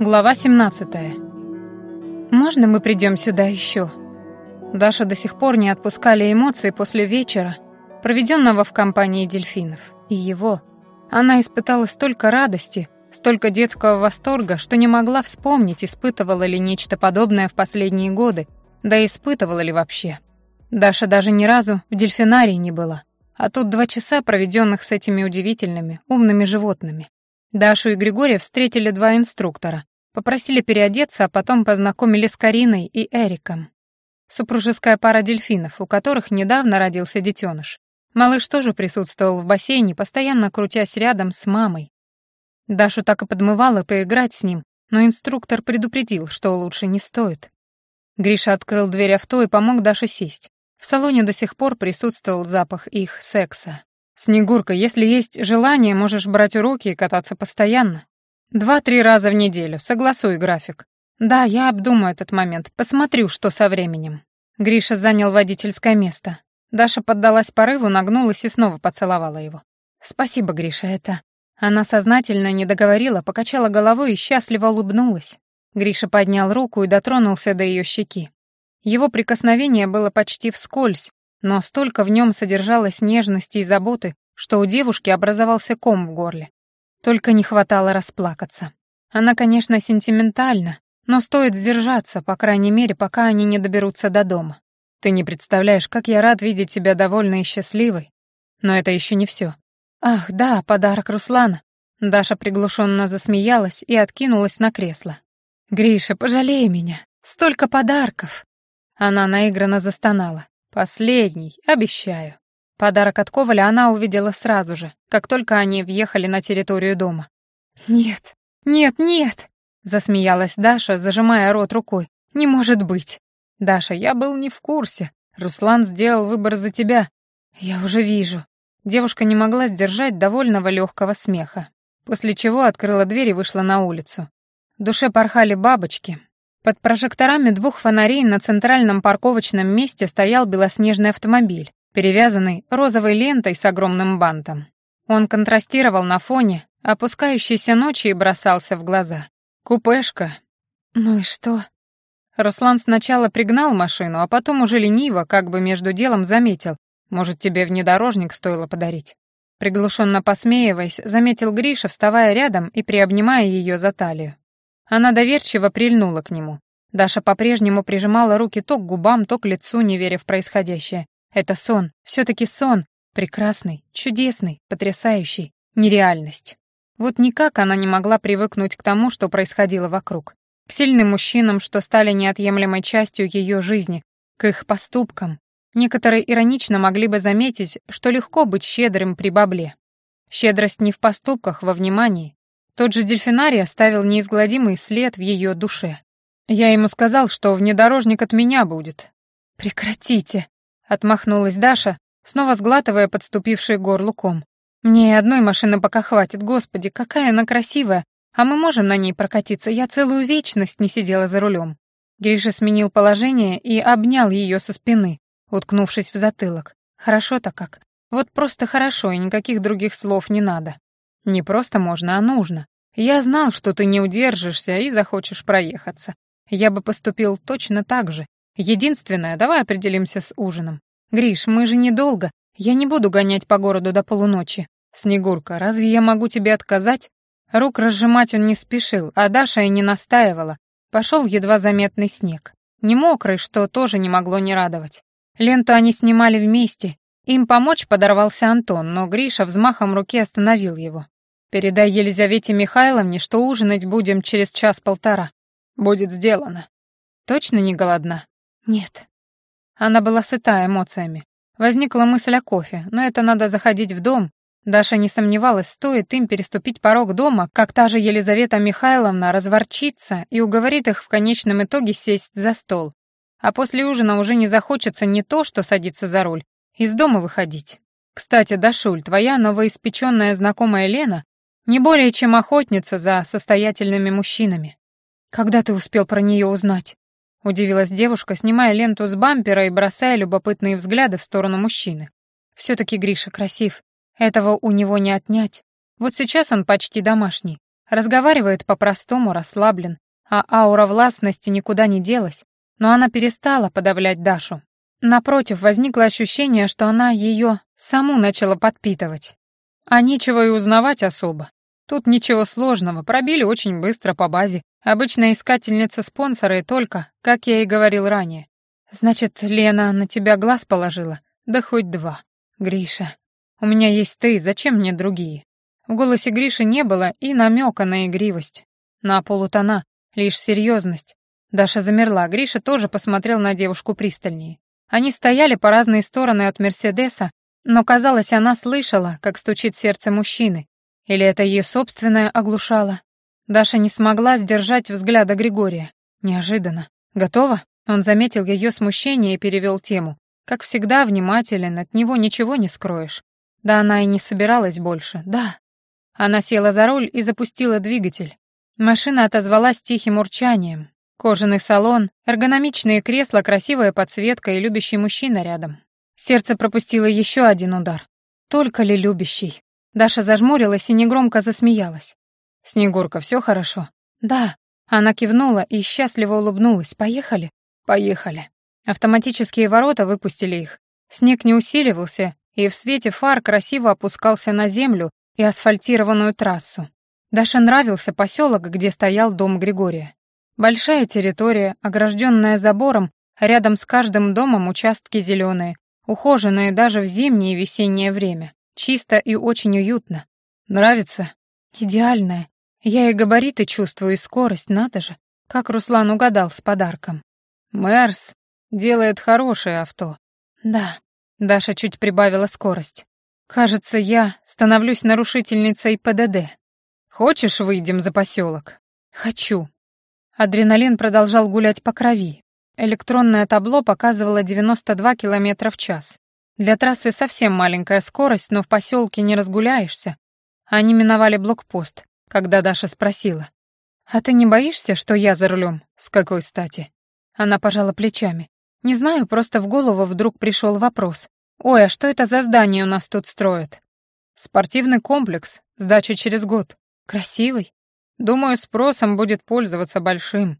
Глава 17. «Можно мы придем сюда еще?» Даша до сих пор не отпускали эмоции после вечера, проведенного в компании дельфинов. И его. Она испытала столько радости, столько детского восторга, что не могла вспомнить, испытывала ли нечто подобное в последние годы, да испытывала ли вообще. Даша даже ни разу в дельфинарии не была. А тут два часа, проведенных с этими удивительными, умными животными. Дашу и Григория встретили два инструктора, попросили переодеться, а потом познакомили с Кариной и Эриком. Супружеская пара дельфинов, у которых недавно родился детеныш. Малыш тоже присутствовал в бассейне, постоянно крутясь рядом с мамой. Дашу так и подмывало поиграть с ним, но инструктор предупредил, что лучше не стоит. Гриша открыл дверь авто и помог Даше сесть. В салоне до сих пор присутствовал запах их секса. «Снегурка, если есть желание, можешь брать уроки и кататься постоянно. Два-три раза в неделю, согласуй график. Да, я обдумаю этот момент, посмотрю, что со временем». Гриша занял водительское место. Даша поддалась порыву, нагнулась и снова поцеловала его. «Спасибо, Гриша, это...» Она сознательно не договорила, покачала головой и счастливо улыбнулась. Гриша поднял руку и дотронулся до ее щеки. Его прикосновение было почти вскользь, но столько в нем содержалось нежности и заботы, что у девушки образовался ком в горле. Только не хватало расплакаться. Она, конечно, сентиментальна, но стоит сдержаться, по крайней мере, пока они не доберутся до дома. Ты не представляешь, как я рад видеть тебя довольной и счастливой. Но это еще не все. Ах, да, подарок Руслана. Даша приглушенно засмеялась и откинулась на кресло. «Гриша, пожалей меня. Столько подарков!» Она наигранно застонала. Последний, обещаю. Подарок от Коваля она увидела сразу же, как только они въехали на территорию дома. «Нет, нет, нет!» — засмеялась Даша, зажимая рот рукой. «Не может быть!» «Даша, я был не в курсе. Руслан сделал выбор за тебя. Я уже вижу». Девушка не могла сдержать довольного легкого смеха, после чего открыла дверь и вышла на улицу. В душе порхали бабочки, под прожекторами двух фонарей на центральном парковочном месте стоял белоснежный автомобиль, перевязанный розовой лентой с огромным бантом. Он контрастировал на фоне опускающейся ночи и бросался в глаза. «Купешка». «Ну и что?» Руслан сначала пригнал машину, а потом уже лениво, как бы между делом, заметил. «Может, тебе внедорожник стоило подарить?» Приглушенно посмеиваясь, заметил Гриша, вставая рядом и приобнимая ее за талию. Она доверчиво прильнула к нему. Даша по-прежнему прижимала руки то к губам, то к лицу, не веря в происходящее. Это сон, все-таки сон, прекрасный, чудесный, потрясающий, нереальность. Вот никак она не могла привыкнуть к тому, что происходило вокруг. К сильным мужчинам, что стали неотъемлемой частью ее жизни, к их поступкам. Некоторые иронично могли бы заметить, что легко быть щедрым при бабле. Щедрость не в поступках, во внимании, тот же дельфинарий оставил неизгладимый след в ее душе. Я ему сказал, что внедорожник от меня будет. «Прекратите», — отмахнулась Даша, снова сглатывая подступивший горлуком. «Мне и одной машины пока хватит, господи, какая она красивая, а мы можем на ней прокатиться, я целую вечность не сидела за рулем». Гриша сменил положение и обнял ее со спины, уткнувшись в затылок. «Хорошо-то как. Вот просто хорошо, и никаких других слов не надо». Не просто можно, а нужно. Я знал, что ты не удержишься и захочешь проехаться. Я бы поступил точно так же. Единственное, давай определимся с ужином. Гриш, мы же недолго. Я не буду гонять по городу до полуночи. Снегурка, разве я могу тебе отказать? Рук разжимать он не спешил, а Даша и не настаивала. Пошел едва заметный снег. Не мокрый, что тоже не могло не радовать. Ленту они снимали вместе. Им помочь подорвался Антон, но Гриша взмахом руки остановил его. Передай Елизавете Михайловне, что ужинать будем через час-полтора. Будет сделано. Точно не голодна? Нет. Она была сыта эмоциями. Возникла мысль о кофе, но это надо заходить в дом. Даша не сомневалась, стоит им переступить порог дома, как та же Елизавета Михайловна разворчится и уговорит их в конечном итоге сесть за стол. А после ужина уже не захочется не то, что садиться за руль, из дома выходить. Кстати, Дашуль, твоя новоиспеченная знакомая Лена не более чем охотница за состоятельными мужчинами. Когда ты успел про нее узнать? Удивилась девушка, снимая ленту с бампера и бросая любопытные взгляды в сторону мужчины. Все-таки Гриша красив. Этого у него не отнять. Вот сейчас он почти домашний. Разговаривает по-простому, расслаблен, а аура властности никуда не делась, но она перестала подавлять Дашу. Напротив, возникло ощущение, что она ее саму начала подпитывать. А нечего и узнавать особо. Тут ничего сложного, пробили очень быстро по базе. Обычная искательница спонсора и только, как я и говорил ранее. Значит, Лена на тебя глаз положила? Да хоть два. Гриша, у меня есть ты, зачем мне другие? В голосе Гриши не было и намека на игривость. На полутона, лишь серьезность. Даша замерла, Гриша тоже посмотрел на девушку пристальнее. Они стояли по разные стороны от Мерседеса, но, казалось, она слышала, как стучит сердце мужчины. Или это ее собственное оглушало? Даша не смогла сдержать взгляда Григория. Неожиданно. «Готова?» Он заметил ее смущение и перевел тему. Как всегда, внимателен, от него ничего не скроешь. Да она и не собиралась больше, да. Она села за руль и запустила двигатель. Машина отозвалась тихим урчанием. Кожаный салон, эргономичные кресла, красивая подсветка и любящий мужчина рядом. Сердце пропустило еще один удар. Только ли любящий? Даша зажмурилась и негромко засмеялась. «Снегурка, все хорошо?» «Да». Она кивнула и счастливо улыбнулась. «Поехали?» «Поехали». Автоматические ворота выпустили их. Снег не усиливался, и в свете фар красиво опускался на землю и асфальтированную трассу. Даше нравился поселок, где стоял дом Григория. Большая территория, огражденная забором, рядом с каждым домом участки зеленые, ухоженные даже в зимнее и весеннее время. Чисто и очень уютно. Нравится? Идеальная. Я и габариты чувствую, и скорость, надо же. Как Руслан угадал с подарком. Мэрс делает хорошее авто. Да. Даша чуть прибавила скорость. Кажется, я становлюсь нарушительницей ПДД. Хочешь, выйдем за поселок? Хочу. Адреналин продолжал гулять по крови. Электронное табло показывало 92 км в час. Для трассы совсем маленькая скорость, но в поселке не разгуляешься. Они миновали блокпост, когда Даша спросила. «А ты не боишься, что я за рулем? С какой стати?» Она пожала плечами. «Не знаю, просто в голову вдруг пришел вопрос. Ой, а что это за здание у нас тут строят?» «Спортивный комплекс, сдача через год. Красивый. Думаю, спросом будет пользоваться большим.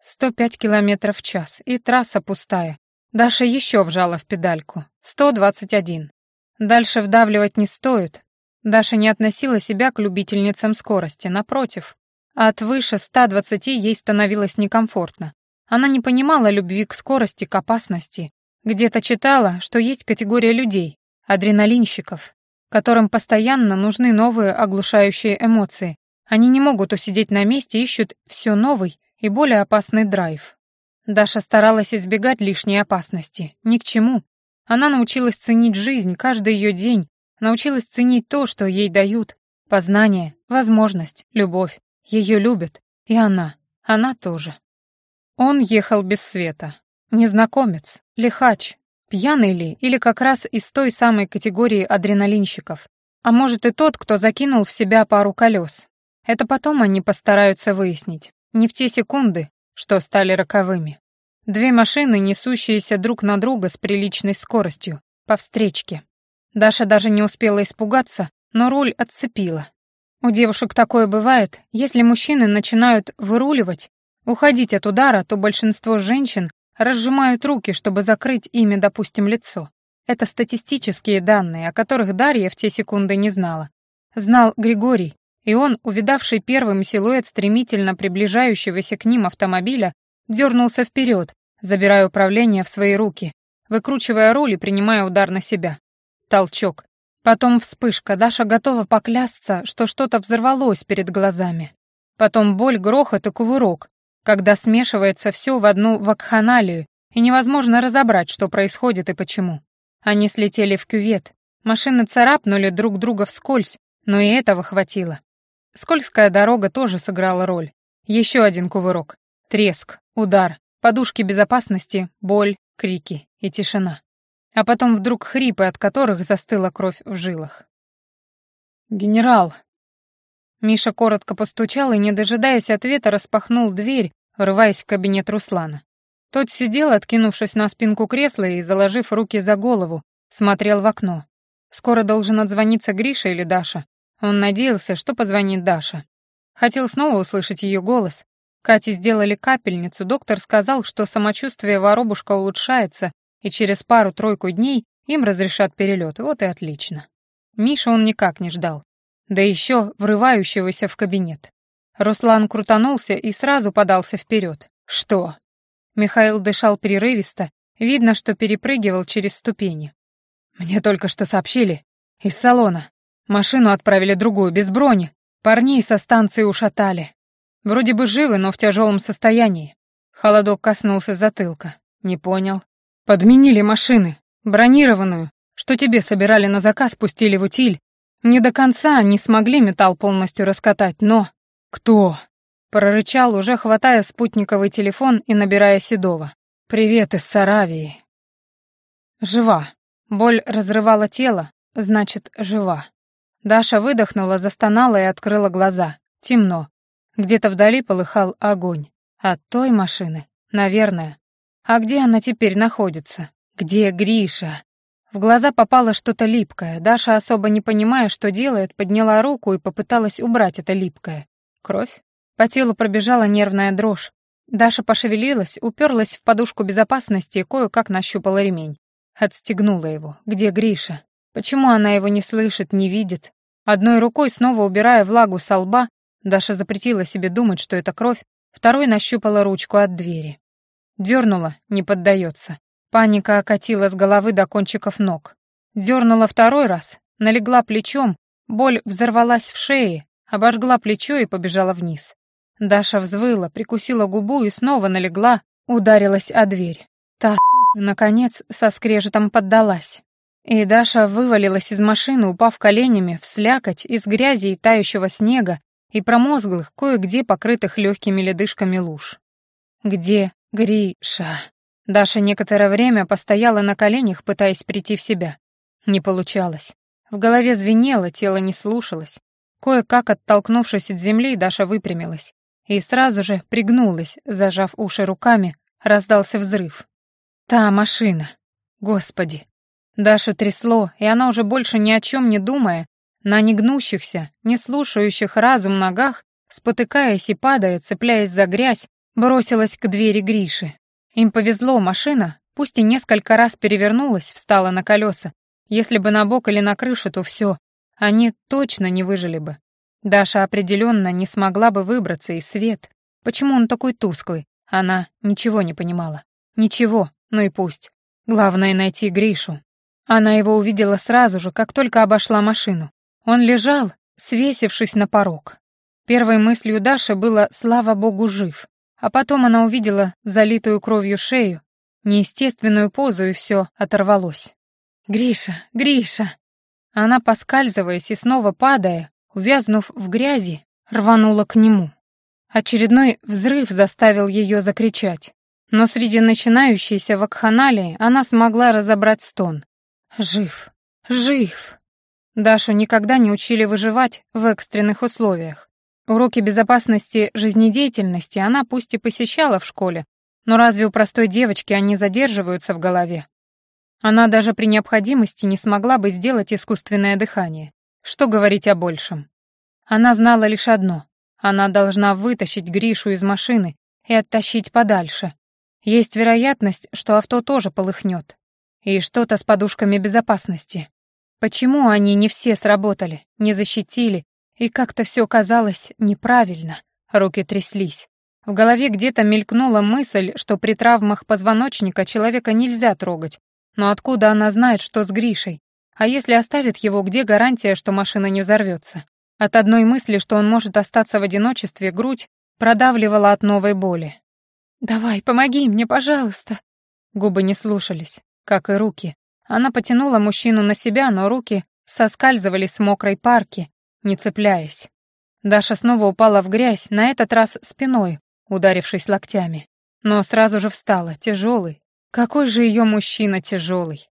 105 километров в час, и трасса пустая. Даша еще вжала в педальку. 121. Дальше вдавливать не стоит. Даша не относила себя к любительницам скорости, напротив. От выше 120 ей становилось некомфортно. Она не понимала любви к скорости, к опасности. Где-то читала, что есть категория людей, адреналинщиков, которым постоянно нужны новые оглушающие эмоции, они не могут усидеть на месте, ищут все новый и более опасный драйв. Даша старалась избегать лишней опасности. Ни к чему. Она научилась ценить жизнь, каждый ее день, научилась ценить то, что ей дают. Познание, возможность, любовь. Ее любят. И она. Она тоже. Он ехал без света. Незнакомец, лихач, пьяный ли или как раз из той самой категории адреналинщиков. А может и тот, кто закинул в себя пару колес, это потом они постараются выяснить. Не в те секунды, что стали роковыми. Две машины, несущиеся друг на друга с приличной скоростью, по встречке. Даша даже не успела испугаться, но руль отцепила. У девушек такое бывает, если мужчины начинают выруливать, уходить от удара, то большинство женщин разжимают руки, чтобы закрыть ими, допустим, лицо. Это статистические данные, о которых Дарья в те секунды не знала. Знал Григорий, и он, увидавший первым силуэт стремительно приближающегося к ним автомобиля, дернулся вперед, забирая управление в свои руки, выкручивая руль и принимая удар на себя. Толчок. Потом вспышка. Даша готова поклясться, что что-то взорвалось перед глазами. Потом боль, грохот и кувырок, когда смешивается все в одну вакханалию, и невозможно разобрать, что происходит и почему. Они слетели в кювет. Машины царапнули друг друга вскользь, но и этого хватило. Скользкая дорога тоже сыграла роль. Еще один кувырок. Треск, удар, подушки безопасности, боль, крики и тишина. А потом вдруг хрипы, от которых застыла кровь в жилах. «Генерал!» Миша коротко постучал и, не дожидаясь ответа, распахнул дверь, врываясь в кабинет Руслана. Тот сидел, откинувшись на спинку кресла и, заложив руки за голову, смотрел в окно. Скоро должен отзвониться Гриша или Даша, он надеялся, что позвонит Даша. Хотел снова услышать ее голос. Кате сделали капельницу, доктор сказал, что самочувствие воробушка улучшается, и через пару-тройку дней им разрешат перелет. Вот и отлично. Миша он никак не ждал. Да еще врывающегося в кабинет. Руслан крутанулся и сразу подался вперед. «Что?» Михаил дышал прерывисто, видно, что перепрыгивал через ступени. «Мне только что сообщили. Из салона. Машину отправили другую, без брони. Парней со станции ушатали. Вроде бы живы, но в тяжелом состоянии». Холодок коснулся затылка. «Не понял. Подменили машины. Бронированную, что тебе собирали на заказ, пустили в утиль. Не до конца не смогли металл полностью раскатать, но... Кто? Прорычал, уже хватая спутниковый телефон и набирая Седова. «Привет из Саравии». Жива. Боль разрывала тело, значит, жива. Даша выдохнула, застонала и открыла глаза. Темно. Где-то вдали полыхал огонь. От той машины, наверное. А где она теперь находится? Где Гриша? В глаза попало что-то липкое. Даша, особо не понимая, что делает, подняла руку и попыталась убрать это липкое. Кровь? По телу пробежала нервная дрожь. Даша пошевелилась, уперлась в подушку безопасности и кое-как нащупала ремень. Отстегнула его. Где Гриша? Почему она его не слышит, не видит? Одной рукой, снова убирая влагу со лба, Даша запретила себе думать, что это кровь, второй нащупала ручку от двери. Дернула, не поддается. Паника окатила с головы до кончиков ног. Дернула второй раз, налегла плечом, боль взорвалась в шее, обожгла плечо и побежала вниз. Даша взвыла, прикусила губу и снова налегла, ударилась о дверь. Та сука, наконец, со скрежетом поддалась. И Даша вывалилась из машины, упав коленями в слякоть из грязи и тающего снега и промозглых, кое-где покрытых легкими ледышками луж. «Где Гриша?» Даша некоторое время постояла на коленях, пытаясь прийти в себя. Не получалось. В голове звенело, тело не слушалось. Кое-как оттолкнувшись от земли, Даша выпрямилась. И сразу же пригнулась, зажав уши руками, раздался взрыв. Та машина. Господи. Дашу трясло, и она уже больше ни о чем не думая, на негнущихся, не слушающих разум ногах, спотыкаясь и падая, цепляясь за грязь, бросилась к двери Гриши. Им повезло, машина, пусть и несколько раз перевернулась, встала на колеса. Если бы на бок или на крышу, то все, они точно не выжили бы. Даша определенно не смогла бы выбраться из свет. Почему он такой тусклый? Она ничего не понимала. Ничего, ну и пусть. Главное — найти Гришу. Она его увидела сразу же, как только обошла машину. Он лежал, свесившись на порог. Первой мыслью Даши было «слава богу, жив». А потом она увидела залитую кровью шею, неестественную позу, и все оторвалось. «Гриша, Гриша!» Она, поскальзываясь и снова падая, увязнув в грязи, рванула к нему. Очередной взрыв заставил ее закричать. Но среди начинающейся вакханалии она смогла разобрать стон. «Жив! Жив!» Дашу никогда не учили выживать в экстренных условиях. Уроки безопасности жизнедеятельности она пусть и посещала в школе, но разве у простой девочки они задерживаются в голове? Она даже при необходимости не смогла бы сделать искусственное дыхание. Что говорить о большем? Она знала лишь одно. Она должна вытащить Гришу из машины и оттащить подальше. Есть вероятность, что авто тоже полыхнет. И что-то с подушками безопасности. Почему они не все сработали, не защитили, и как-то все казалось неправильно. Руки тряслись. В голове где-то мелькнула мысль, что при травмах позвоночника человека нельзя трогать. Но откуда она знает, что с Гришей? А если оставит его, где гарантия, что машина не взорвется? От одной мысли, что он может остаться в одиночестве, грудь продавливала от новой боли. «Давай, помоги мне, пожалуйста!» Губы не слушались, как и руки. Она потянула мужчину на себя, но руки соскальзывали с мокрой парки, не цепляясь. Даша снова упала в грязь, на этот раз спиной, ударившись локтями. Но сразу же встала, тяжелый. Какой же ее мужчина тяжелый.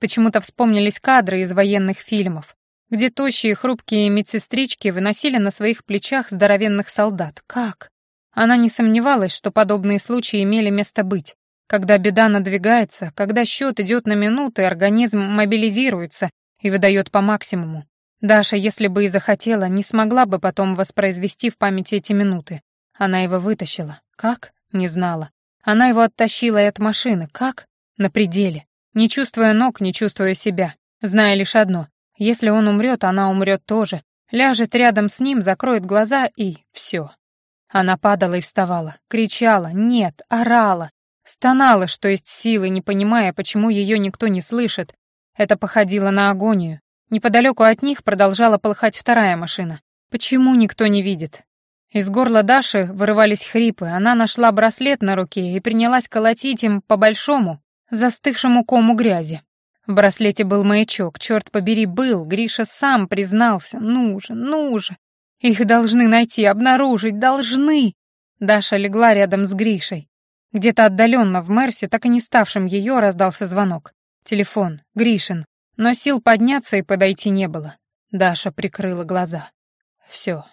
Почему-то вспомнились кадры из военных фильмов, где тощие хрупкие медсестрички выносили на своих плечах здоровенных солдат. Как? Она не сомневалась, что подобные случаи имели место быть. Когда беда надвигается, когда счет идет на минуты, организм мобилизируется и выдает по максимуму. Даша, если бы и захотела, не смогла бы потом воспроизвести в памяти эти минуты. Она его вытащила. Как? Не знала. Она его оттащила и от машины. Как? На пределе. Не чувствуя ног, не чувствуя себя. Зная лишь одно. Если он умрет, она умрет тоже. Ляжет рядом с ним, закроет глаза и все. Она падала и вставала, кричала, нет, орала, стонала, что есть силы, не понимая, почему ее никто не слышит. Это походило на агонию. Неподалеку от них продолжала полыхать вторая машина. Почему никто не видит? Из горла Даши вырывались хрипы, она нашла браслет на руке и принялась колотить им по большому, застывшему кому грязи. В браслете был маячок, черт побери, был, Гриша сам признался. Ну же, ну же. Их должны найти, обнаружить, должны. Даша легла рядом с Гришей. Где-то отдаленно в Мерсе, так и не ставшем ее, раздался звонок. Телефон, Гришин. Но сил подняться и подойти не было. Даша прикрыла глаза. Все,